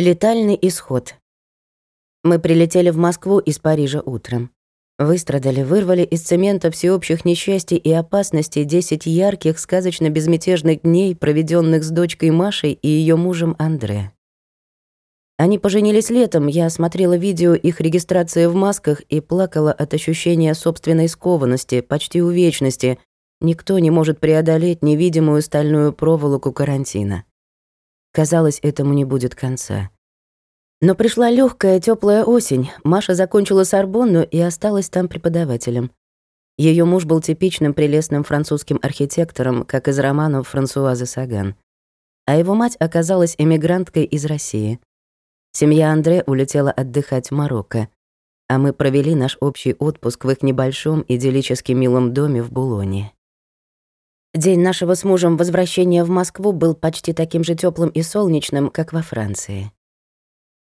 Летальный исход. Мы прилетели в Москву из Парижа утром. Выстрадали, вырвали из цемента всеобщих несчастий и опасностей 10 ярких, сказочно-безмятежных дней, проведенных с дочкой Машей и ее мужем Андре. Они поженились летом, я смотрела видео их регистрации в масках и плакала от ощущения собственной скованности, почти увечности. Никто не может преодолеть невидимую стальную проволоку карантина. Казалось, этому не будет конца. Но пришла легкая теплая осень. Маша закончила Сорбонну и осталась там преподавателем. Ее муж был типичным прелестным французским архитектором, как из романов Франсуазы Саган. А его мать оказалась эмигранткой из России. Семья Андре улетела отдыхать в Марокко, а мы провели наш общий отпуск в их небольшом идиллически милом доме в Булоне. День нашего с мужем возвращения в Москву был почти таким же теплым и солнечным, как во Франции.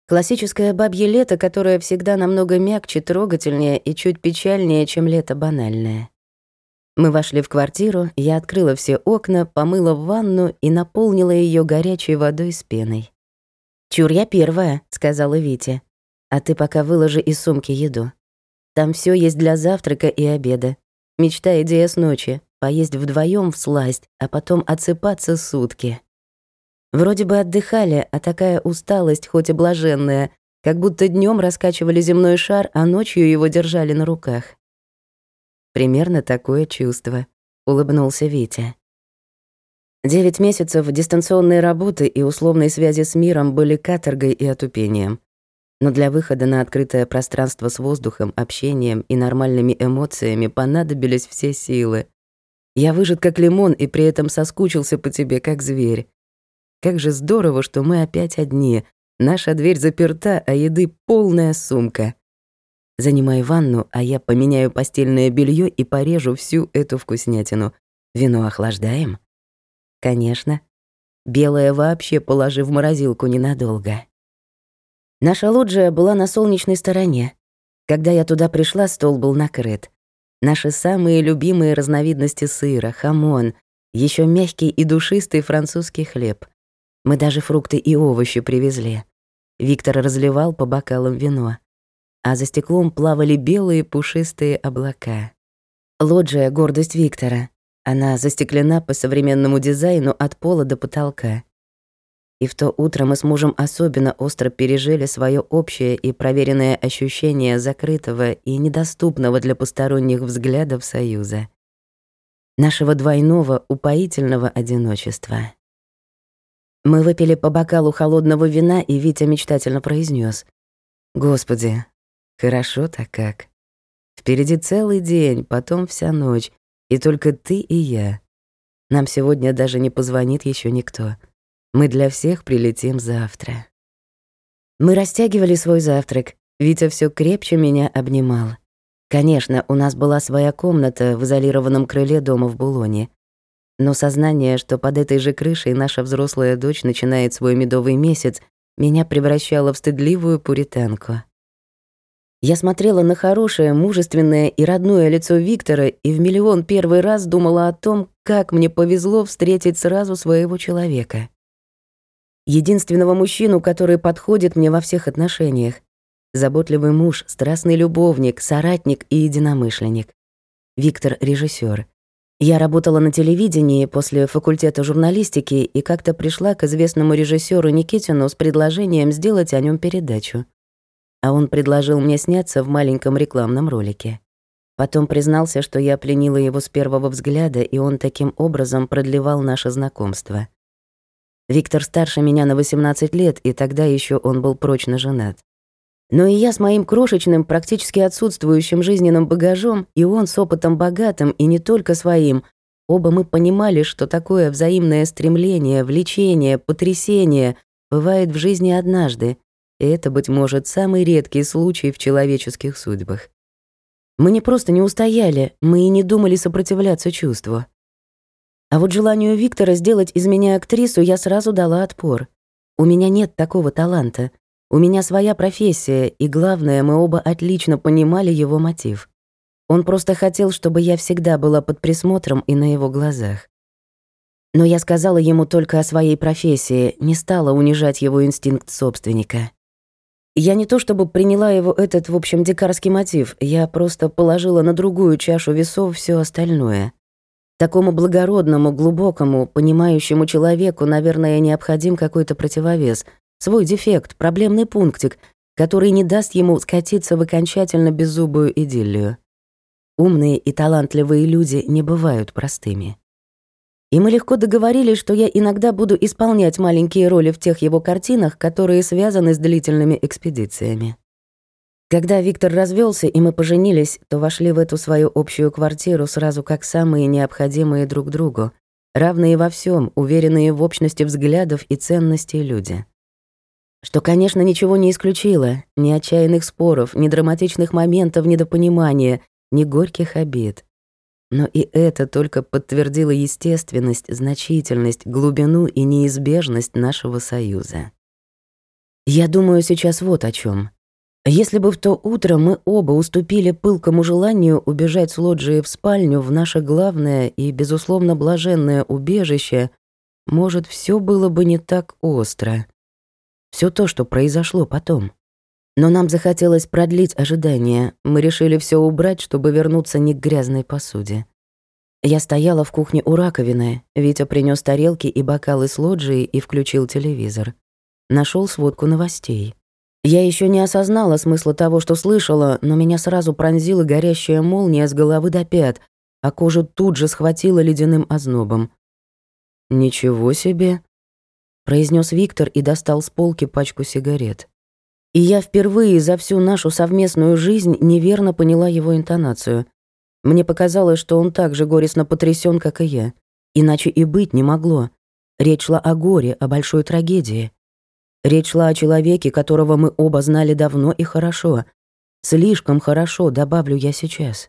Классическое бабье лето, которое всегда намного мягче, трогательнее и чуть печальнее, чем лето банальное. Мы вошли в квартиру, я открыла все окна, помыла ванну и наполнила ее горячей водой с пеной. «Чур, я первая», — сказала Витя. «А ты пока выложи из сумки еду. Там все есть для завтрака и обеда. Мечта идея с ночи поесть вдвоем в сласть, а потом отсыпаться сутки. Вроде бы отдыхали, а такая усталость, хоть и блаженная, как будто днем раскачивали земной шар, а ночью его держали на руках. Примерно такое чувство, улыбнулся Витя. Девять месяцев дистанционной работы и условной связи с миром были каторгой и отупением. Но для выхода на открытое пространство с воздухом, общением и нормальными эмоциями понадобились все силы. Я выжат как лимон и при этом соскучился по тебе, как зверь. Как же здорово, что мы опять одни. Наша дверь заперта, а еды полная сумка. Занимай ванну, а я поменяю постельное белье и порежу всю эту вкуснятину. Вино охлаждаем? Конечно. Белое вообще положи в морозилку ненадолго. Наша лоджия была на солнечной стороне. Когда я туда пришла, стол был накрыт. Наши самые любимые разновидности сыра, хамон, еще мягкий и душистый французский хлеб. Мы даже фрукты и овощи привезли. Виктор разливал по бокалам вино. А за стеклом плавали белые пушистые облака. Лоджия — гордость Виктора. Она застеклена по современному дизайну от пола до потолка. И в то утро мы с мужем особенно остро пережили свое общее и проверенное ощущение закрытого и недоступного для посторонних взглядов союза. Нашего двойного упоительного одиночества. Мы выпили по бокалу холодного вина, и Витя мечтательно произнес: «Господи, хорошо-то как. Впереди целый день, потом вся ночь, и только ты и я. Нам сегодня даже не позвонит еще никто». Мы для всех прилетим завтра. Мы растягивали свой завтрак. Витя все крепче меня обнимал. Конечно, у нас была своя комната в изолированном крыле дома в Булоне. Но сознание, что под этой же крышей наша взрослая дочь начинает свой медовый месяц, меня превращало в стыдливую пуританку. Я смотрела на хорошее, мужественное и родное лицо Виктора и в миллион первый раз думала о том, как мне повезло встретить сразу своего человека единственного мужчину, который подходит мне во всех отношениях. Заботливый муж, страстный любовник, соратник и единомышленник. Виктор — режиссер. Я работала на телевидении после факультета журналистики и как-то пришла к известному режиссеру Никитину с предложением сделать о нем передачу. А он предложил мне сняться в маленьком рекламном ролике. Потом признался, что я пленила его с первого взгляда, и он таким образом продлевал наше знакомство. Виктор старше меня на 18 лет, и тогда еще он был прочно женат. Но и я с моим крошечным, практически отсутствующим жизненным багажом, и он с опытом богатым, и не только своим, оба мы понимали, что такое взаимное стремление, влечение, потрясение бывает в жизни однажды, и это, быть может, самый редкий случай в человеческих судьбах. Мы не просто не устояли, мы и не думали сопротивляться чувству. А вот желанию Виктора сделать из меня актрису я сразу дала отпор. У меня нет такого таланта. У меня своя профессия, и главное, мы оба отлично понимали его мотив. Он просто хотел, чтобы я всегда была под присмотром и на его глазах. Но я сказала ему только о своей профессии, не стала унижать его инстинкт собственника. Я не то чтобы приняла его этот, в общем, дикарский мотив, я просто положила на другую чашу весов все остальное. Такому благородному, глубокому, понимающему человеку, наверное, необходим какой-то противовес, свой дефект, проблемный пунктик, который не даст ему скатиться в окончательно беззубую идиллию. Умные и талантливые люди не бывают простыми. И мы легко договорились, что я иногда буду исполнять маленькие роли в тех его картинах, которые связаны с длительными экспедициями. Когда Виктор развелся и мы поженились, то вошли в эту свою общую квартиру сразу как самые необходимые друг другу, равные во всем, уверенные в общности взглядов и ценностей люди. Что, конечно, ничего не исключило, ни отчаянных споров, ни драматичных моментов недопонимания, ни горьких обид. Но и это только подтвердило естественность, значительность, глубину и неизбежность нашего союза. Я думаю сейчас вот о чем. Если бы в то утро мы оба уступили пылкому желанию убежать с лоджии в спальню в наше главное и, безусловно, блаженное убежище, может, все было бы не так остро. Все то, что произошло потом. Но нам захотелось продлить ожидание. Мы решили все убрать, чтобы вернуться не к грязной посуде. Я стояла в кухне у раковины. Витя принес тарелки и бокалы с лоджии и включил телевизор. Нашел сводку новостей. Я еще не осознала смысла того, что слышала, но меня сразу пронзила горящая молния с головы до пят, а кожу тут же схватила ледяным ознобом. «Ничего себе!» — произнес Виктор и достал с полки пачку сигарет. И я впервые за всю нашу совместную жизнь неверно поняла его интонацию. Мне показалось, что он так же горестно потрясен, как и я. Иначе и быть не могло. Речь шла о горе, о большой трагедии. Речь шла о человеке, которого мы оба знали давно и хорошо. Слишком хорошо, добавлю я сейчас.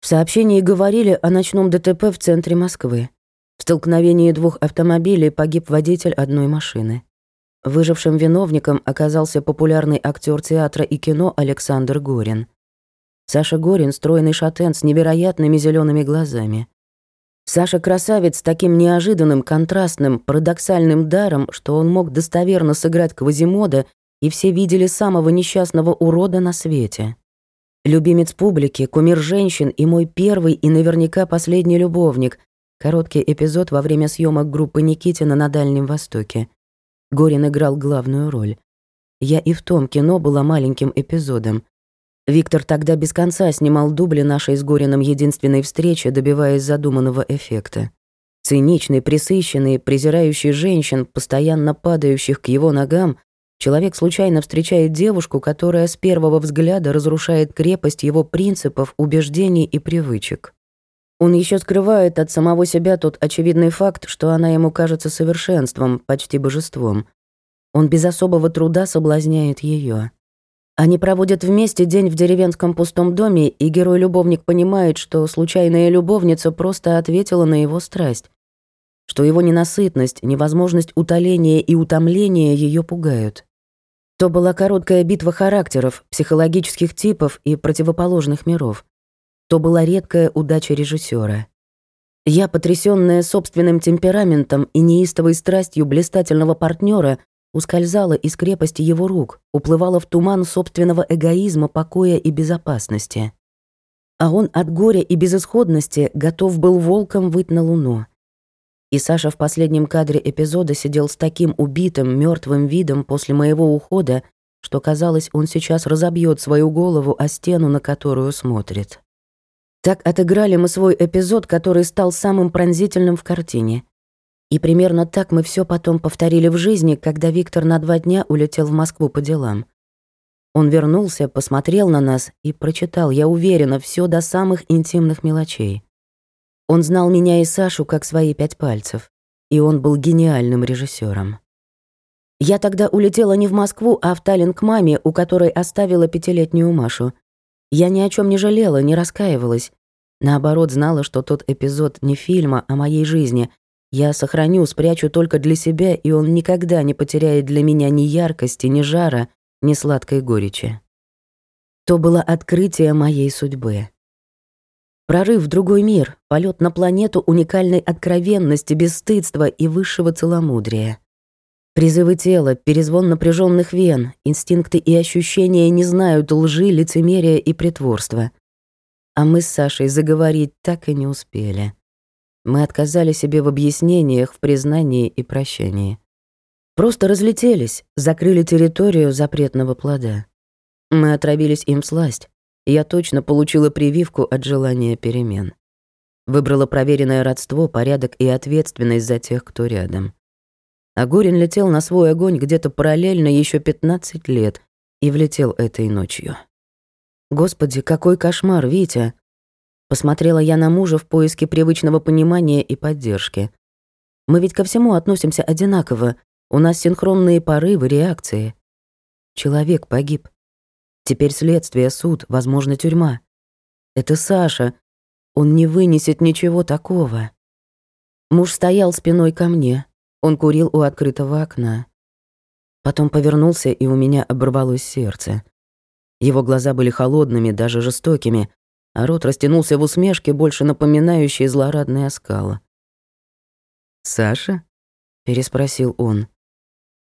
В сообщении говорили о ночном ДТП в центре Москвы. В столкновении двух автомобилей погиб водитель одной машины. Выжившим виновником оказался популярный актер театра и кино Александр Горин. Саша Горин — стройный шатен с невероятными зелеными глазами. Саша красавец с таким неожиданным, контрастным, парадоксальным даром, что он мог достоверно сыграть Квазимода, и все видели самого несчастного урода на свете. Любимец публики, кумир женщин и мой первый и наверняка последний любовник. Короткий эпизод во время съемок группы Никитина на Дальнем Востоке. Горин играл главную роль. Я и в том кино была маленьким эпизодом. Виктор тогда без конца снимал дубли нашей с Гориным единственной встречи, добиваясь задуманного эффекта. Циничный, присыщенный, презирающий женщин, постоянно падающих к его ногам, человек случайно встречает девушку, которая с первого взгляда разрушает крепость его принципов, убеждений и привычек. Он еще скрывает от самого себя тот очевидный факт, что она ему кажется совершенством, почти божеством. Он без особого труда соблазняет ее. Они проводят вместе день в деревенском пустом доме, и герой-любовник понимает, что случайная любовница просто ответила на его страсть, что его ненасытность, невозможность утоления и утомления ее пугают. То была короткая битва характеров, психологических типов и противоположных миров. То была редкая удача режиссера. Я, потрясённая собственным темпераментом и неистовой страстью блистательного партнера, ускользала из крепости его рук, уплывала в туман собственного эгоизма, покоя и безопасности. А он от горя и безысходности готов был волком выть на луну. И Саша в последнем кадре эпизода сидел с таким убитым, мертвым видом после моего ухода, что казалось, он сейчас разобьет свою голову о стену, на которую смотрит. Так отыграли мы свой эпизод, который стал самым пронзительным в картине. И примерно так мы все потом повторили в жизни, когда Виктор на два дня улетел в Москву по делам. Он вернулся, посмотрел на нас и прочитал, я уверена, все до самых интимных мелочей. Он знал меня и Сашу как свои пять пальцев, и он был гениальным режиссером. Я тогда улетела не в Москву, а в Таллин к маме, у которой оставила пятилетнюю Машу. Я ни о чем не жалела, не раскаивалась. Наоборот, знала, что тот эпизод не фильма, а моей жизни, я сохраню, спрячу только для себя, и он никогда не потеряет для меня ни яркости, ни жара, ни сладкой горечи. То было открытие моей судьбы. Прорыв в другой мир, полет на планету уникальной откровенности, бесстыдства и высшего целомудрия. Призывы тела, перезвон напряженных вен, инстинкты и ощущения не знают лжи, лицемерия и притворства. А мы с Сашей заговорить так и не успели. Мы отказали себе в объяснениях, в признании и прощании. Просто разлетелись, закрыли территорию запретного плода. Мы отравились им сласть. Я точно получила прививку от желания перемен. Выбрала проверенное родство, порядок и ответственность за тех, кто рядом. А Горин летел на свой огонь где-то параллельно еще 15 лет и влетел этой ночью. Господи, какой кошмар, Витя! Посмотрела я на мужа в поиске привычного понимания и поддержки. Мы ведь ко всему относимся одинаково. У нас синхронные порывы, реакции. Человек погиб. Теперь следствие, суд, возможно, тюрьма. Это Саша. Он не вынесет ничего такого. Муж стоял спиной ко мне. Он курил у открытого окна. Потом повернулся, и у меня оборвалось сердце. Его глаза были холодными, даже жестокими, а рот растянулся в усмешке, больше напоминающей злорадный оскал. «Саша?» — переспросил он.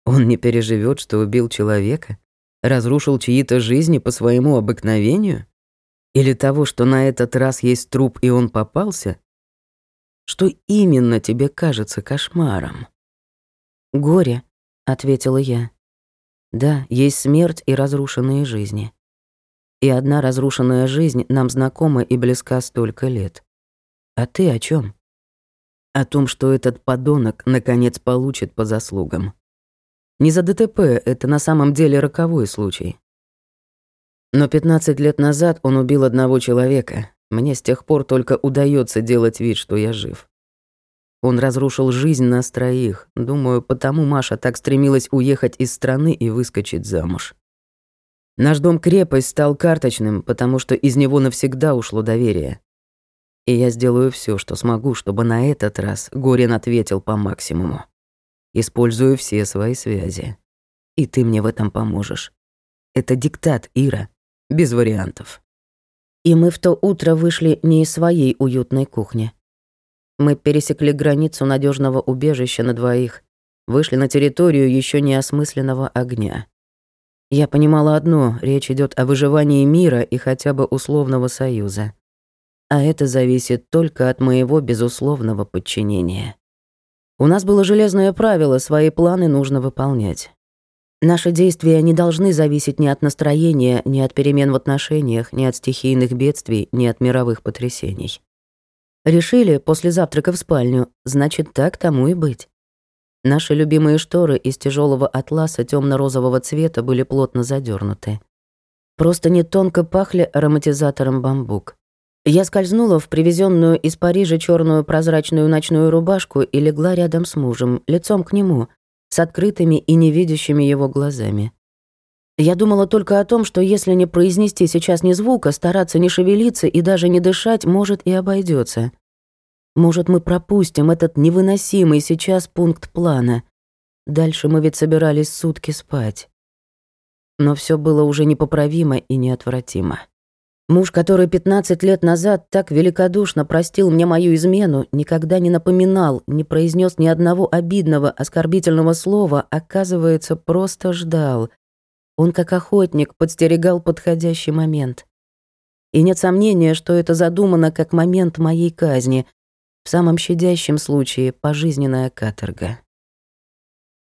«Он не переживет, что убил человека? Разрушил чьи-то жизни по своему обыкновению? Или того, что на этот раз есть труп, и он попался? Что именно тебе кажется кошмаром?» «Горе», — ответила я. «Да, есть смерть и разрушенные жизни. И одна разрушенная жизнь нам знакома и близка столько лет. А ты о чем? О том, что этот подонок наконец получит по заслугам. Не за ДТП, это на самом деле роковой случай. Но 15 лет назад он убил одного человека. Мне с тех пор только удается делать вид, что я жив. Он разрушил жизнь нас троих. Думаю, потому Маша так стремилась уехать из страны и выскочить замуж. Наш дом-крепость стал карточным, потому что из него навсегда ушло доверие. И я сделаю все, что смогу, чтобы на этот раз Горин ответил по максимуму. Использую все свои связи. И ты мне в этом поможешь. Это диктат, Ира. Без вариантов. И мы в то утро вышли не из своей уютной кухни. Мы пересекли границу надежного убежища на двоих, вышли на территорию еще неосмысленного огня. Я понимала одно — речь идет о выживании мира и хотя бы условного союза. А это зависит только от моего безусловного подчинения. У нас было железное правило, свои планы нужно выполнять. Наши действия не должны зависеть ни от настроения, ни от перемен в отношениях, ни от стихийных бедствий, ни от мировых потрясений. Решили после завтрака в спальню, значит, так тому и быть. Наши любимые шторы из тяжелого атласа темно розового цвета были плотно задернуты. Просто не тонко пахли ароматизатором бамбук. Я скользнула в привезенную из Парижа черную прозрачную ночную рубашку и легла рядом с мужем, лицом к нему, с открытыми и невидящими его глазами. Я думала только о том, что если не произнести сейчас ни звука, стараться не шевелиться и даже не дышать, может и обойдется. Может, мы пропустим этот невыносимый сейчас пункт плана. Дальше мы ведь собирались сутки спать. Но все было уже непоправимо и неотвратимо. Муж, который 15 лет назад так великодушно простил мне мою измену, никогда не напоминал, не произнес ни одного обидного, оскорбительного слова, оказывается, просто ждал, он, как охотник, подстерегал подходящий момент. И нет сомнения, что это задумано как момент моей казни, в самом щадящем случае пожизненная каторга.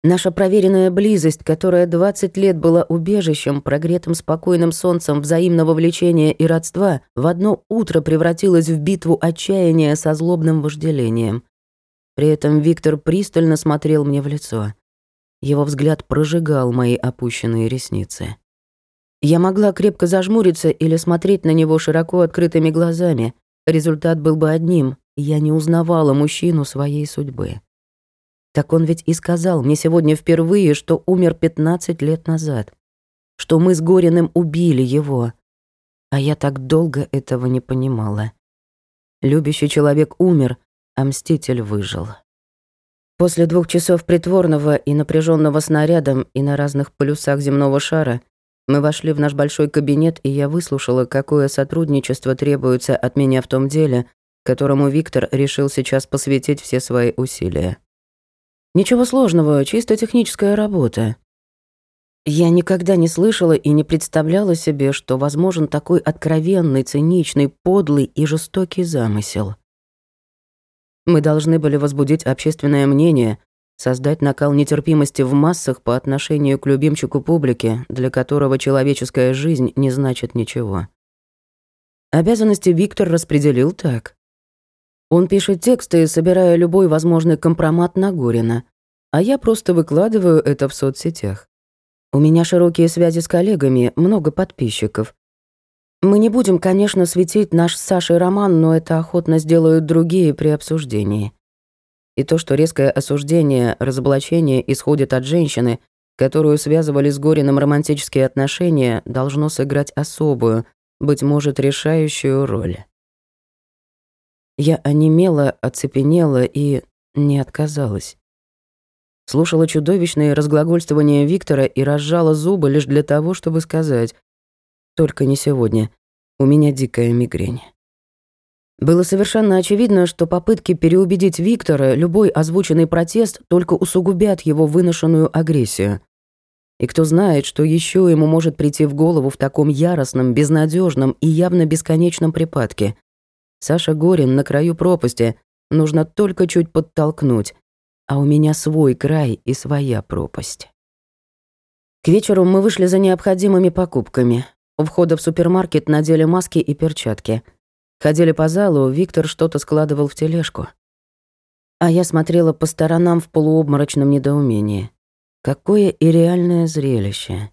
Наша проверенная близость, которая 20 лет была убежищем, прогретым спокойным солнцем взаимного влечения и родства, в одно утро превратилась в битву отчаяния со злобным вожделением. При этом Виктор пристально смотрел мне в лицо. Его взгляд прожигал мои опущенные ресницы. Я могла крепко зажмуриться или смотреть на него широко открытыми глазами. Результат был бы одним — я не узнавала мужчину своей судьбы. Так он ведь и сказал мне сегодня впервые, что умер 15 лет назад. Что мы с Гориным убили его. А я так долго этого не понимала. Любящий человек умер, а мститель выжил. После двух часов притворного и напряженного снарядом и на разных полюсах земного шара Мы вошли в наш большой кабинет, и я выслушала, какое сотрудничество требуется от меня в том деле, которому Виктор решил сейчас посвятить все свои усилия. Ничего сложного, чисто техническая работа. Я никогда не слышала и не представляла себе, что возможен такой откровенный, циничный, подлый и жестокий замысел. Мы должны были возбудить общественное мнение, создать накал нетерпимости в массах по отношению к любимчику публики, для которого человеческая жизнь не значит ничего. Обязанности Виктор распределил так. Он пишет тексты, собирая любой возможный компромат на Горина, а я просто выкладываю это в соцсетях. У меня широкие связи с коллегами, много подписчиков. Мы не будем, конечно, светить наш с Сашей роман, но это охотно сделают другие при обсуждении. И то, что резкое осуждение, разоблачение исходит от женщины, которую связывали с Гориным романтические отношения, должно сыграть особую, быть может, решающую роль. Я онемела, оцепенела и не отказалась слушала чудовищные разглагольствования Виктора и разжала зубы лишь для того, чтобы сказать «Только не сегодня. У меня дикая мигрень». Было совершенно очевидно, что попытки переубедить Виктора, любой озвученный протест только усугубят его выношенную агрессию. И кто знает, что еще ему может прийти в голову в таком яростном, безнадежном и явно бесконечном припадке. Саша Горин на краю пропасти, нужно только чуть подтолкнуть, а у меня свой край и своя пропасть. К вечеру мы вышли за необходимыми покупками. У входа в супермаркет надели маски и перчатки. Ходили по залу, Виктор что-то складывал в тележку. А я смотрела по сторонам в полуобморочном недоумении. Какое и реальное зрелище.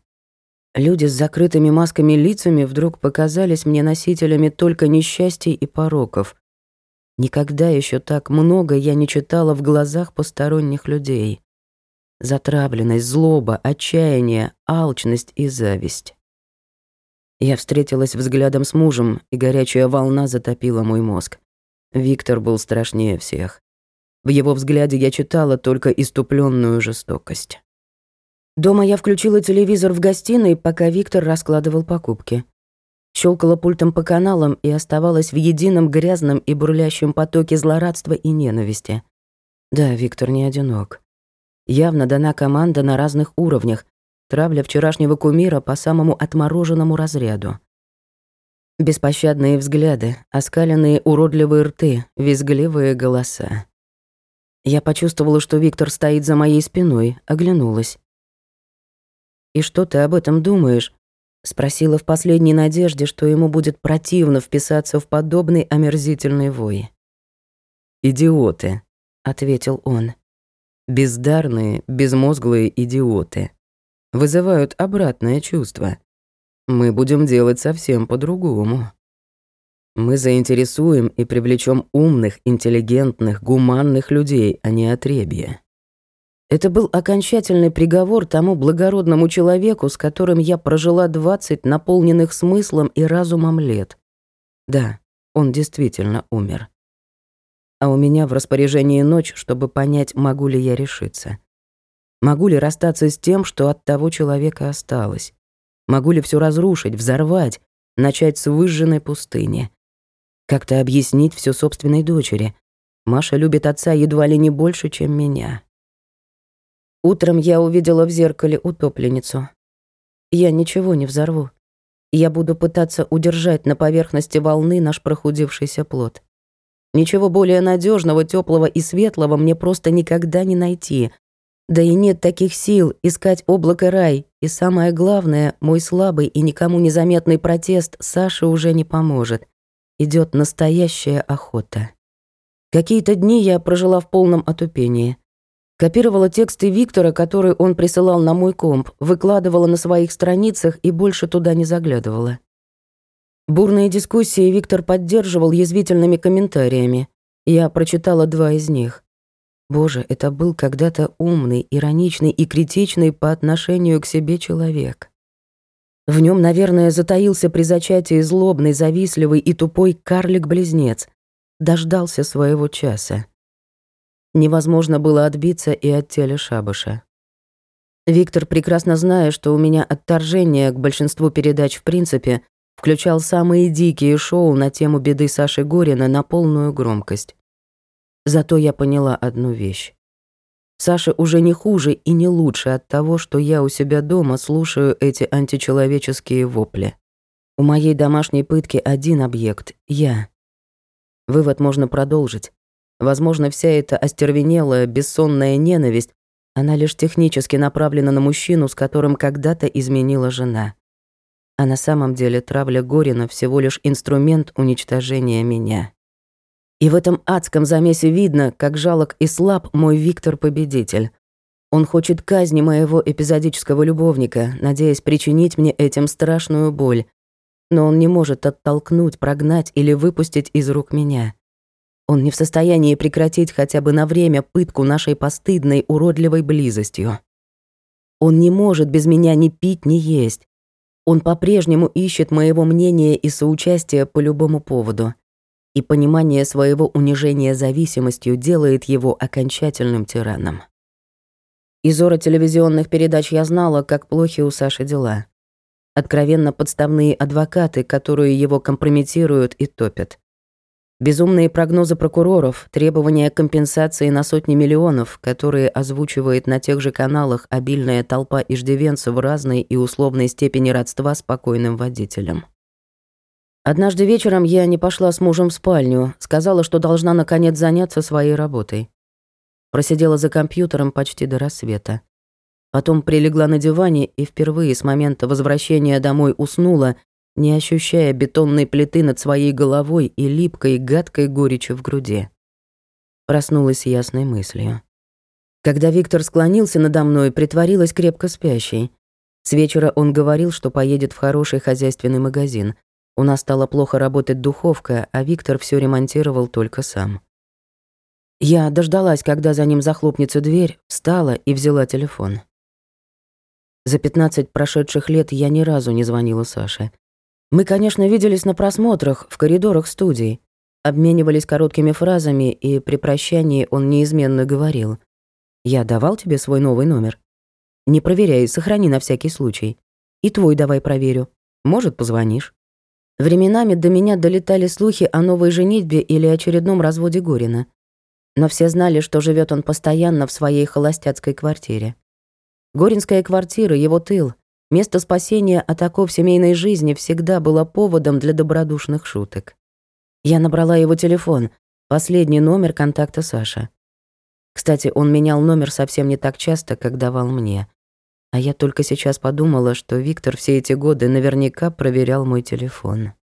Люди с закрытыми масками лицами вдруг показались мне носителями только несчастий и пороков, Никогда еще так много я не читала в глазах посторонних людей. Затравленность, злоба, отчаяние, алчность и зависть. Я встретилась взглядом с мужем, и горячая волна затопила мой мозг. Виктор был страшнее всех. В его взгляде я читала только иступленную жестокость. Дома я включила телевизор в гостиной, пока Виктор раскладывал покупки щелкала пультом по каналам и оставалась в едином грязном и бурлящем потоке злорадства и ненависти. Да, Виктор не одинок. Явно дана команда на разных уровнях, травля вчерашнего кумира по самому отмороженному разряду. Беспощадные взгляды, оскаленные уродливые рты, визгливые голоса. Я почувствовала, что Виктор стоит за моей спиной, оглянулась. «И что ты об этом думаешь?» Спросила в последней надежде, что ему будет противно вписаться в подобный омерзительный вой. «Идиоты», — ответил он. «Бездарные, безмозглые идиоты. Вызывают обратное чувство. Мы будем делать совсем по-другому. Мы заинтересуем и привлечем умных, интеллигентных, гуманных людей, а не отребья. Это был окончательный приговор тому благородному человеку, с которым я прожила двадцать наполненных смыслом и разумом лет. Да, он действительно умер. А у меня в распоряжении ночь, чтобы понять, могу ли я решиться. Могу ли расстаться с тем, что от того человека осталось? Могу ли все разрушить, взорвать, начать с выжженной пустыни? Как-то объяснить все собственной дочери. Маша любит отца едва ли не больше, чем меня. Утром я увидела в зеркале утопленницу. Я ничего не взорву. Я буду пытаться удержать на поверхности волны наш прохудившийся плод. Ничего более надежного, теплого и светлого мне просто никогда не найти. Да и нет таких сил искать облако рай. И самое главное, мой слабый и никому незаметный протест Саше уже не поможет. Идет настоящая охота. Какие-то дни я прожила в полном отупении. Копировала тексты Виктора, которые он присылал на мой комп, выкладывала на своих страницах и больше туда не заглядывала. Бурные дискуссии Виктор поддерживал язвительными комментариями. Я прочитала два из них. Боже, это был когда-то умный, ироничный и критичный по отношению к себе человек. В нем, наверное, затаился при зачатии злобный, завистливый и тупой карлик-близнец. Дождался своего часа. Невозможно было отбиться и от теля шабаша. Виктор, прекрасно зная, что у меня отторжение к большинству передач в принципе, включал самые дикие шоу на тему беды Саши Горина на полную громкость. Зато я поняла одну вещь. Саша уже не хуже и не лучше от того, что я у себя дома слушаю эти античеловеческие вопли. У моей домашней пытки один объект — я. Вывод можно продолжить. Возможно, вся эта остервенелая, бессонная ненависть, она лишь технически направлена на мужчину, с которым когда-то изменила жена. А на самом деле травля Горина всего лишь инструмент уничтожения меня. И в этом адском замесе видно, как жалок и слаб мой Виктор-победитель. Он хочет казни моего эпизодического любовника, надеясь причинить мне этим страшную боль. Но он не может оттолкнуть, прогнать или выпустить из рук меня. Он не в состоянии прекратить хотя бы на время пытку нашей постыдной, уродливой близостью. Он не может без меня ни пить, ни есть. Он по-прежнему ищет моего мнения и соучастия по любому поводу и понимание своего унижения зависимостью делает его окончательным тираном. Из ора телевизионных передач я знала, как плохи у Саши дела. Откровенно подставные адвокаты, которые его компрометируют и топят. Безумные прогнозы прокуроров, требования компенсации на сотни миллионов, которые озвучивает на тех же каналах обильная толпа иждивенцев разной и условной степени родства с покойным водителем. Однажды вечером я не пошла с мужем в спальню, сказала, что должна наконец заняться своей работой. Просидела за компьютером почти до рассвета. Потом прилегла на диване и впервые с момента возвращения домой уснула, не ощущая бетонной плиты над своей головой и липкой, гадкой горечи в груди. Проснулась ясной мыслью. Когда Виктор склонился надо мной, притворилась крепко спящей. С вечера он говорил, что поедет в хороший хозяйственный магазин, у нас стала плохо работать духовка, а Виктор все ремонтировал только сам. Я дождалась, когда за ним захлопнется дверь, встала и взяла телефон. За 15 прошедших лет я ни разу не звонила Саше. Мы, конечно, виделись на просмотрах, в коридорах студии, обменивались короткими фразами, и при прощании он неизменно говорил. «Я давал тебе свой новый номер? Не проверяй, сохрани на всякий случай. И твой давай проверю. Может, позвонишь». Временами до меня долетали слухи о новой женитьбе или очередном разводе Горина. Но все знали, что живет он постоянно в своей холостяцкой квартире. Горинская квартира, его тыл, место спасения от оков семейной жизни всегда было поводом для добродушных шуток. Я набрала его телефон, последний номер контакта Саша. Кстати, он менял номер совсем не так часто, как давал мне. А я только сейчас подумала, что Виктор все эти годы наверняка проверял мой телефон.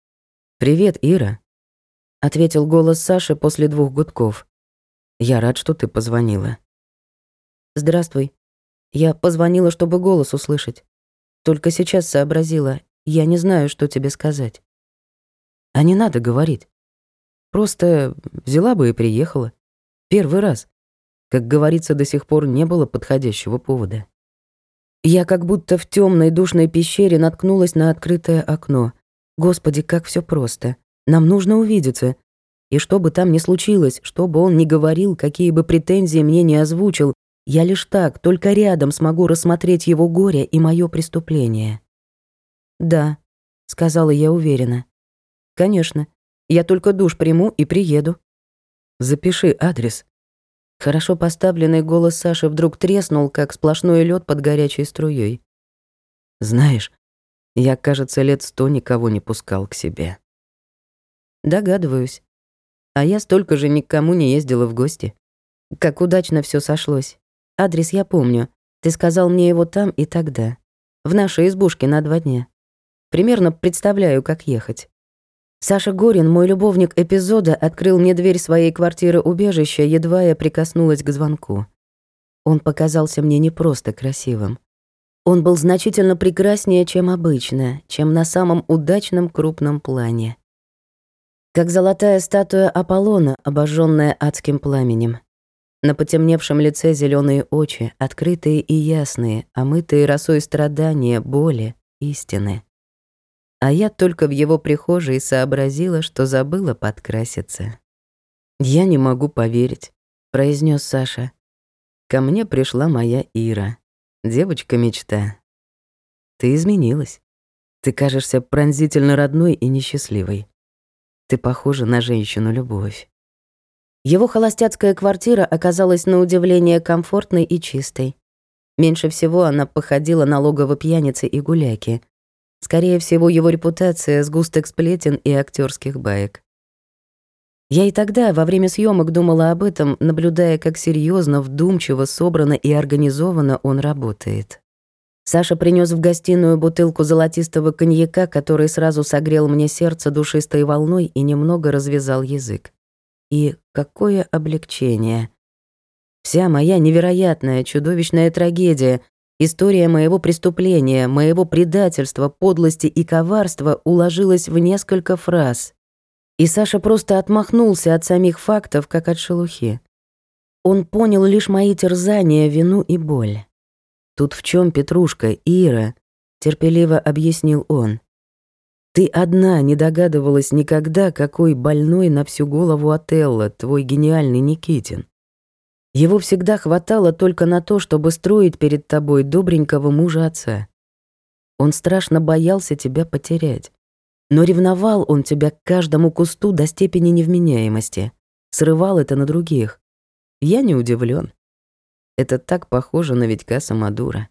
«Привет, Ира», — ответил голос Саши после двух гудков. «Я рад, что ты позвонила». «Здравствуй. Я позвонила, чтобы голос услышать. Только сейчас сообразила, я не знаю, что тебе сказать». «А не надо говорить. Просто взяла бы и приехала. Первый раз. Как говорится, до сих пор не было подходящего повода». Я как будто в темной душной пещере наткнулась на открытое окно. Господи, как все просто. Нам нужно увидеться. И что бы там ни случилось, что бы он ни говорил, какие бы претензии мне не озвучил, я лишь так, только рядом смогу рассмотреть его горе и мое преступление. «Да», — сказала я уверенно. «Конечно. Я только душ приму и приеду». «Запиши адрес», Хорошо поставленный голос Саши вдруг треснул, как сплошной лед под горячей струей. «Знаешь, я, кажется, лет сто никого не пускал к себе». «Догадываюсь. А я столько же никому не ездила в гости. Как удачно все сошлось. Адрес я помню. Ты сказал мне его там и тогда. В нашей избушке на два дня. Примерно представляю, как ехать. Саша Горин, мой любовник эпизода, открыл мне дверь своей квартиры-убежища, едва я прикоснулась к звонку. Он показался мне не просто красивым. Он был значительно прекраснее, чем обычно, чем на самом удачном крупном плане. Как золотая статуя Аполлона, обожженная адским пламенем. На потемневшем лице зеленые очи, открытые и ясные, омытые росой страдания, боли, истины а я только в его прихожей сообразила, что забыла подкраситься. «Я не могу поверить», — произнес Саша. «Ко мне пришла моя Ира. Девочка-мечта. Ты изменилась. Ты кажешься пронзительно родной и несчастливой. Ты похожа на женщину-любовь. Его холостяцкая квартира оказалась на удивление комфортной и чистой. Меньше всего она походила на логово пьяницы и гуляки. Скорее всего, его репутация — сгусток сплетен и актерских баек. Я и тогда, во время съемок, думала об этом, наблюдая, как серьезно, вдумчиво, собрано и организованно он работает. Саша принес в гостиную бутылку золотистого коньяка, который сразу согрел мне сердце душистой волной и немного развязал язык. И какое облегчение. Вся моя невероятная, чудовищная трагедия, история моего преступления, моего предательства, подлости и коварства уложилась в несколько фраз. И Саша просто отмахнулся от самих фактов, как от шелухи. Он понял лишь мои терзания, вину и боль. «Тут в чем Петрушка, Ира?» — терпеливо объяснил он. Ты одна не догадывалась никогда, какой больной на всю голову Отелло, твой гениальный Никитин. Его всегда хватало только на то, чтобы строить перед тобой добренького мужа отца. Он страшно боялся тебя потерять. Но ревновал он тебя к каждому кусту до степени невменяемости. Срывал это на других. Я не удивлен. Это так похоже на Витька Самодура.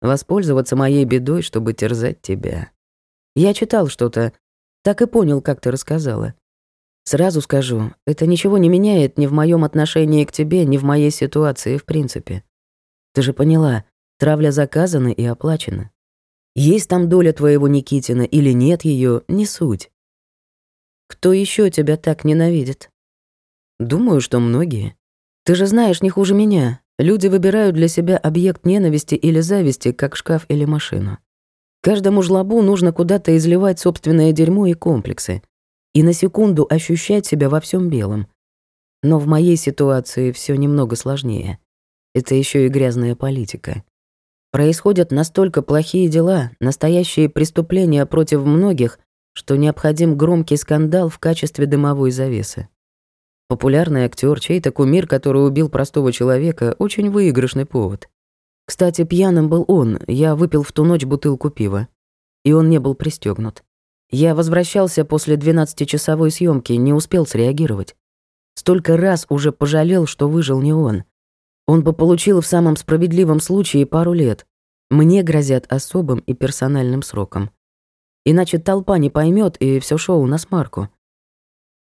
Воспользоваться моей бедой, чтобы терзать тебя. Я читал что-то, так и понял, как ты рассказала. Сразу скажу, это ничего не меняет ни в моем отношении к тебе, ни в моей ситуации в принципе. Ты же поняла, травля заказана и оплачена. Есть там доля твоего Никитина или нет ее, не суть. Кто еще тебя так ненавидит? Думаю, что многие. Ты же знаешь не хуже меня. Люди выбирают для себя объект ненависти или зависти, как шкаф или машину. Каждому жлобу нужно куда-то изливать собственное дерьмо и комплексы. И на секунду ощущать себя во всем белом. Но в моей ситуации все немного сложнее. Это еще и грязная политика. Происходят настолько плохие дела, настоящие преступления против многих, что необходим громкий скандал в качестве дымовой завесы. Популярный актер, чей-то кумир, который убил простого человека, очень выигрышный повод. Кстати, пьяным был он, я выпил в ту ночь бутылку пива. И он не был пристегнут. Я возвращался после 12-часовой съемки, не успел среагировать. Столько раз уже пожалел, что выжил не он. Он бы получил в самом справедливом случае пару лет. Мне грозят особым и персональным сроком. Иначе толпа не поймет и все шоу на смарку.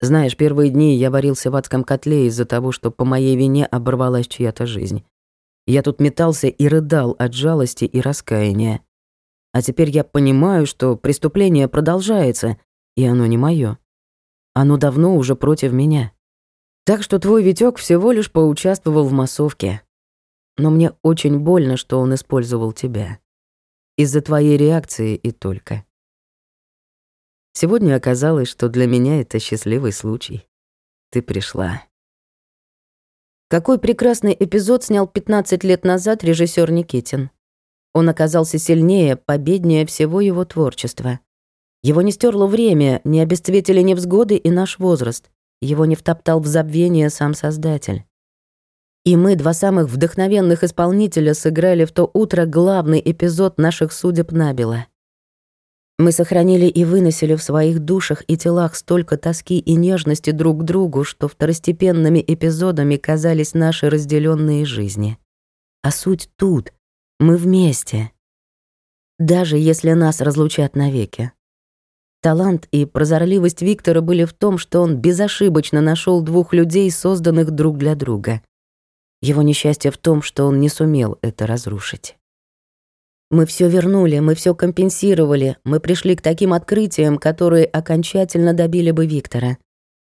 Знаешь, первые дни я варился в адском котле из-за того, что по моей вине оборвалась чья-то жизнь. Я тут метался и рыдал от жалости и раскаяния. А теперь я понимаю, что преступление продолжается, и оно не мое. Оно давно уже против меня. Так что твой Витёк всего лишь поучаствовал в массовке. Но мне очень больно, что он использовал тебя. Из-за твоей реакции и только. Сегодня оказалось, что для меня это счастливый случай. Ты пришла. Какой прекрасный эпизод снял 15 лет назад режиссер Никитин. Он оказался сильнее, победнее всего его творчества. Его не стерло время, не обесцветили невзгоды и наш возраст. Его не втоптал в забвение сам Создатель. И мы, два самых вдохновенных исполнителя, сыграли в то утро главный эпизод наших судеб набело. Мы сохранили и выносили в своих душах и телах столько тоски и нежности друг к другу, что второстепенными эпизодами казались наши разделенные жизни. А суть тут. Мы вместе. Даже если нас разлучат навеки. Талант и прозорливость Виктора были в том, что он безошибочно нашел двух людей, созданных друг для друга. Его несчастье в том, что он не сумел это разрушить. Мы все вернули, мы все компенсировали, мы пришли к таким открытиям, которые окончательно добили бы Виктора.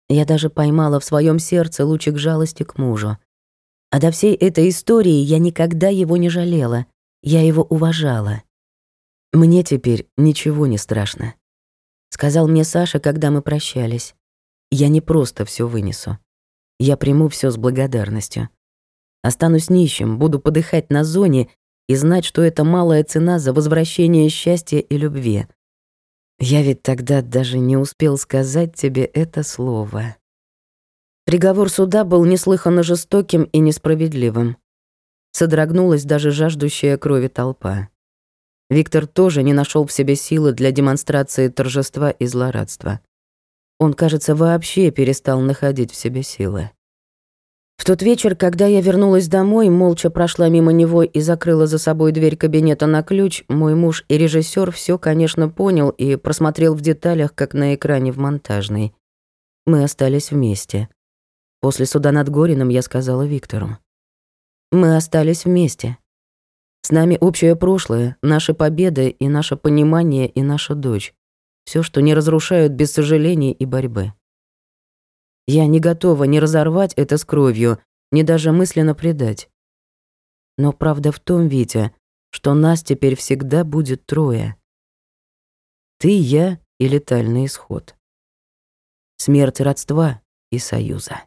Я даже поймала в своем сердце лучик жалости к мужу. А до всей этой истории я никогда его не жалела, я его уважала. «Мне теперь ничего не страшно», — сказал мне Саша, когда мы прощались. «Я не просто все вынесу. Я приму все с благодарностью. Останусь нищим, буду подыхать на зоне и знать, что это малая цена за возвращение счастья и любви. Я ведь тогда даже не успел сказать тебе это слово. Приговор суда был неслыханно жестоким и несправедливым. Содрогнулась даже жаждущая крови толпа. Виктор тоже не нашел в себе силы для демонстрации торжества и злорадства. Он, кажется, вообще перестал находить в себе силы. В тот вечер, когда я вернулась домой, молча прошла мимо него и закрыла за собой дверь кабинета на ключ, мой муж и режиссер все, конечно, понял и просмотрел в деталях, как на экране в монтажной. Мы остались вместе. После суда над Гориным я сказала Виктору. Мы остались вместе. С нами общее прошлое, наши победы и наше понимание и наша дочь. Все, что не разрушают без сожалений и борьбы. Я не готова ни разорвать это с кровью, ни даже мысленно предать. Но правда в том, Витя, что нас теперь всегда будет трое. Ты, я и летальный исход. Смерть родства и союза.